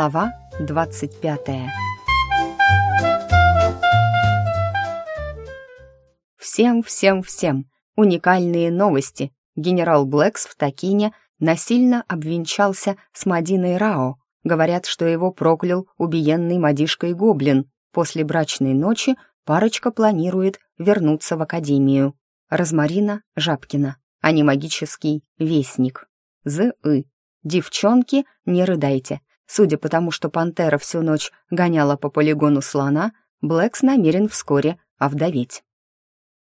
Глава 25 Всем, всем, всем! Уникальные новости! Генерал Блэкс в Токине насильно обвенчался с Мадиной Рао. Говорят, что его проклял убиенный мадишкой гоблин. После брачной ночи парочка планирует вернуться в академию. Розмарина Жабкина, а не магический вестник. З.И. Девчонки, не рыдайте. Судя по тому, что пантера всю ночь гоняла по полигону слона, Блэкс намерен вскоре овдоветь.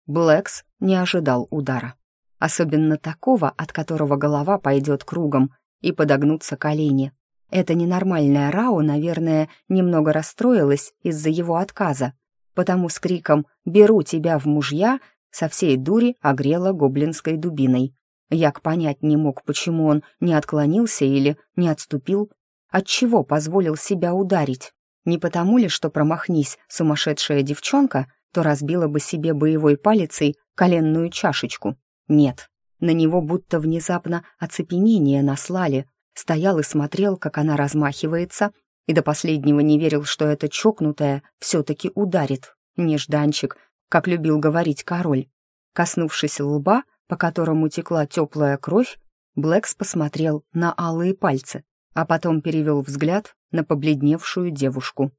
Блэкс не ожидал удара. Особенно такого, от которого голова пойдет кругом и подогнутся колени. Эта ненормальная Рау, наверное, немного расстроилась из-за его отказа, потому с криком «Беру тебя в мужья!» со всей дури огрела гоблинской дубиной. Як понять не мог, почему он не отклонился или не отступил, отчего позволил себя ударить. Не потому ли, что промахнись сумасшедшая девчонка, то разбила бы себе боевой палицей коленную чашечку. Нет, на него будто внезапно оцепенение наслали. Стоял и смотрел, как она размахивается, и до последнего не верил, что эта чокнутая все-таки ударит. Нежданчик, как любил говорить король. Коснувшись лба, по которому текла теплая кровь, Блэкс посмотрел на алые пальцы, а потом перевел взгляд на побледневшую девушку.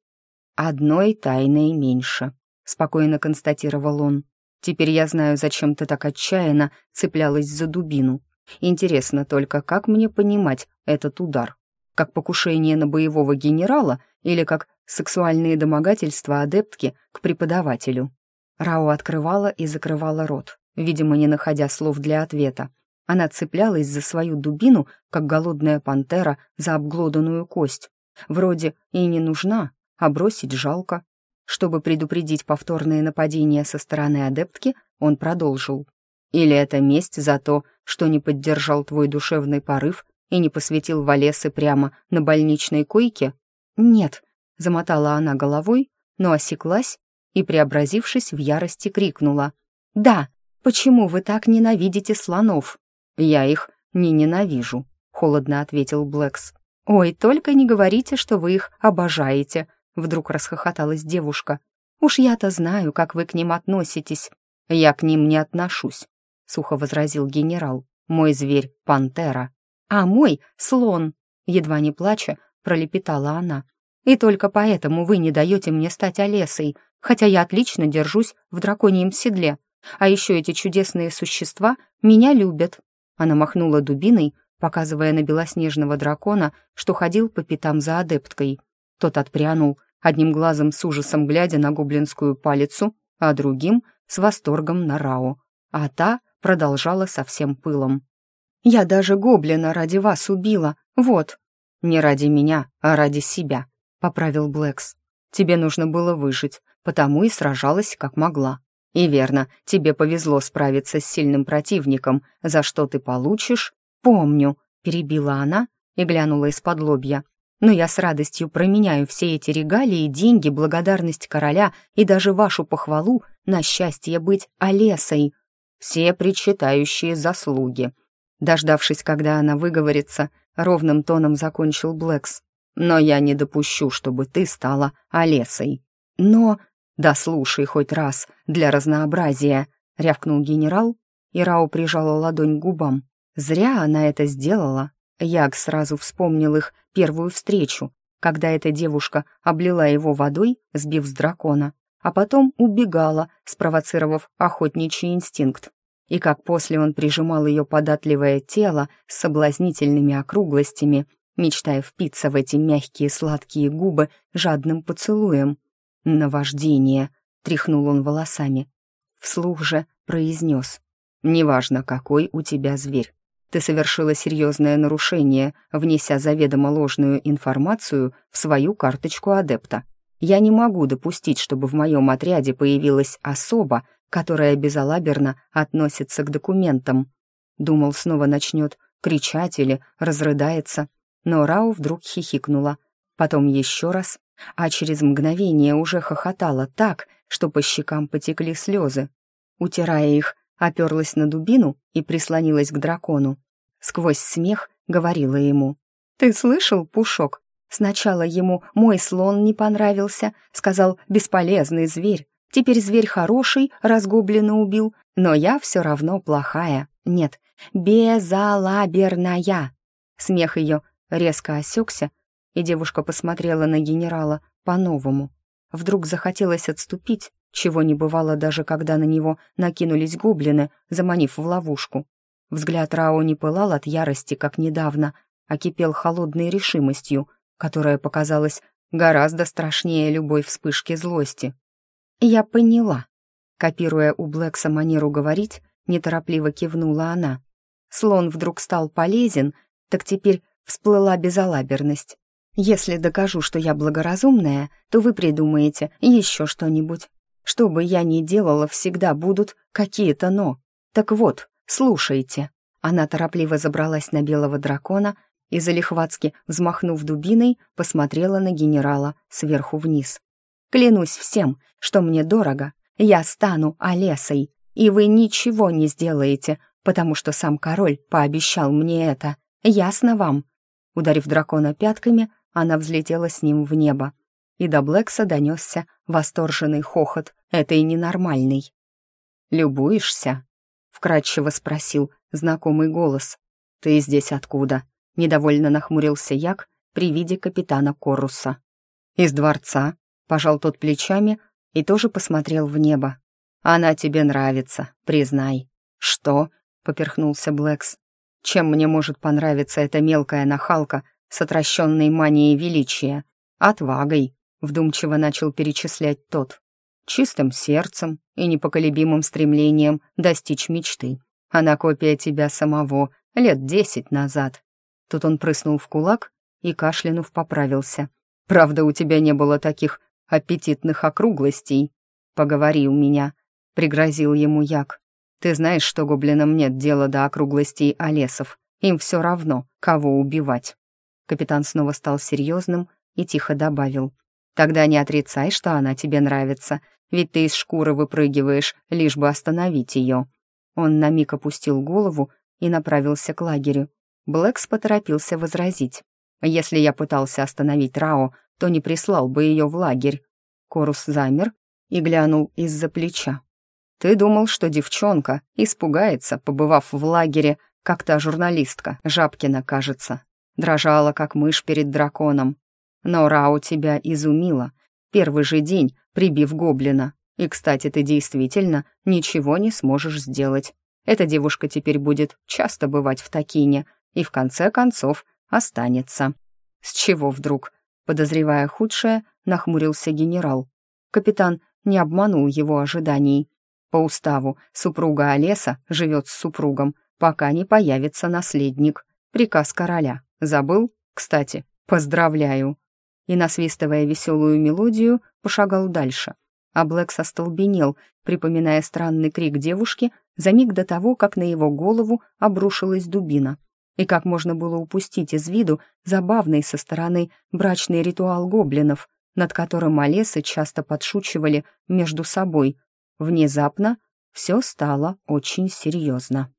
«Одной тайной меньше», — спокойно констатировал он. «Теперь я знаю, зачем ты так отчаянно цеплялась за дубину. Интересно только, как мне понимать этот удар? Как покушение на боевого генерала или как сексуальные домогательства адептки к преподавателю?» Рао открывала и закрывала рот, видимо, не находя слов для ответа. Она цеплялась за свою дубину, как голодная пантера за обглоданную кость. Вроде и не нужна, а бросить жалко. Чтобы предупредить повторные нападения со стороны адептки, он продолжил. «Или это месть за то, что не поддержал твой душевный порыв и не посвятил Валесы прямо на больничной койке?» «Нет», — замотала она головой, но осеклась и, преобразившись в ярости, крикнула. «Да, «Почему вы так ненавидите слонов?» «Я их не ненавижу», — холодно ответил Блэкс. «Ой, только не говорите, что вы их обожаете», — вдруг расхохоталась девушка. «Уж я-то знаю, как вы к ним относитесь». «Я к ним не отношусь», — сухо возразил генерал. «Мой зверь — пантера». «А мой — слон», — едва не плача, пролепетала она. «И только поэтому вы не даете мне стать Олесой, хотя я отлично держусь в драконьем седле. А еще эти чудесные существа меня любят». Она махнула дубиной, показывая на белоснежного дракона, что ходил по пятам за адепткой. Тот отпрянул, одним глазом с ужасом глядя на гоблинскую палицу, а другим — с восторгом на Рао. А та продолжала со всем пылом. «Я даже гоблина ради вас убила, вот». «Не ради меня, а ради себя», — поправил Блэкс. «Тебе нужно было выжить, потому и сражалась как могла. И верно, тебе повезло справиться с сильным противником, за что ты получишь... Помню, перебила она и глянула из-под лобья. Но я с радостью променяю все эти регалии, деньги, благодарность короля и даже вашу похвалу на счастье быть Олесой. Все причитающие заслуги. Дождавшись, когда она выговорится, ровным тоном закончил Блэкс. Но я не допущу, чтобы ты стала Олесой. Но «Да слушай хоть раз, для разнообразия», — рявкнул генерал, и Рао прижала ладонь к губам. Зря она это сделала. Яг сразу вспомнил их первую встречу, когда эта девушка облила его водой, сбив с дракона, а потом убегала, спровоцировав охотничий инстинкт. И как после он прижимал ее податливое тело с соблазнительными округлостями, мечтая впиться в эти мягкие сладкие губы жадным поцелуем, «Наваждение», — тряхнул он волосами. Вслух же произнес. «Неважно, какой у тебя зверь. Ты совершила серьезное нарушение, внеся заведомо ложную информацию в свою карточку адепта. Я не могу допустить, чтобы в моем отряде появилась особа, которая безалаберно относится к документам. Думал, снова начнет кричать или разрыдается, но Рау вдруг хихикнула, потом еще раз а через мгновение уже хохотала так, что по щекам потекли слезы. Утирая их, оперлась на дубину и прислонилась к дракону. Сквозь смех говорила ему. «Ты слышал, Пушок? Сначала ему мой слон не понравился, сказал «бесполезный зверь». Теперь зверь хороший, раз гоблина убил, но я все равно плохая. Нет, безалаберная. Смех ее резко осекся, и девушка посмотрела на генерала по-новому. Вдруг захотелось отступить, чего не бывало даже когда на него накинулись гоблины, заманив в ловушку. Взгляд Рао не пылал от ярости, как недавно, а кипел холодной решимостью, которая показалась гораздо страшнее любой вспышки злости. «Я поняла», — копируя у Блэкса манеру говорить, неторопливо кивнула она. Слон вдруг стал полезен, так теперь всплыла безалаберность. Если докажу, что я благоразумная, то вы придумаете еще что-нибудь. Что бы я ни делала, всегда будут какие-то «но». Так вот, слушайте». Она торопливо забралась на белого дракона и, залихватски взмахнув дубиной, посмотрела на генерала сверху вниз. «Клянусь всем, что мне дорого, я стану Олесой, и вы ничего не сделаете, потому что сам король пообещал мне это. Ясно вам?» Ударив дракона пятками, она взлетела с ним в небо, и до Блэкса донесся восторженный хохот этой ненормальной. «Любуешься?» — вкратчиво спросил знакомый голос. «Ты здесь откуда?» — недовольно нахмурился Як при виде капитана Коруса. «Из дворца», — пожал тот плечами и тоже посмотрел в небо. «Она тебе нравится, признай». «Что?» — поперхнулся Блэкс. «Чем мне может понравиться эта мелкая нахалка с отращенной манией величия? Отвагой», — вдумчиво начал перечислять тот. «Чистым сердцем и непоколебимым стремлением достичь мечты. Она копия тебя самого, лет десять назад». Тут он прыснул в кулак и, кашлянув, поправился. «Правда, у тебя не было таких аппетитных округлостей. Поговори у меня», — пригрозил ему Як. «Ты знаешь, что гоблинам нет дела до округлостей Олесов. Им все равно, кого убивать». Капитан снова стал серьезным и тихо добавил. «Тогда не отрицай, что она тебе нравится, ведь ты из шкуры выпрыгиваешь, лишь бы остановить ее». Он на миг опустил голову и направился к лагерю. Блэкс поторопился возразить. «Если я пытался остановить Рао, то не прислал бы ее в лагерь». Корус замер и глянул из-за плеча. «Ты думал, что девчонка испугается, побывав в лагере, как та журналистка, Жабкина, кажется. Дрожала, как мышь перед драконом. Но Рао тебя изумила. Первый же день, прибив гоблина. И, кстати, ты действительно ничего не сможешь сделать. Эта девушка теперь будет часто бывать в Такине и, в конце концов, останется». «С чего вдруг?» Подозревая худшее, нахмурился генерал. Капитан не обманул его ожиданий. По уставу супруга Олеса живет с супругом, пока не появится наследник. Приказ короля. Забыл? Кстати, поздравляю. И, насвистывая веселую мелодию, пошагал дальше. А Блэк остолбенел, припоминая странный крик девушки за миг до того, как на его голову обрушилась дубина. И как можно было упустить из виду забавный со стороны брачный ритуал гоблинов, над которым Олесы часто подшучивали между собой. Внезапно все стало очень серьезно.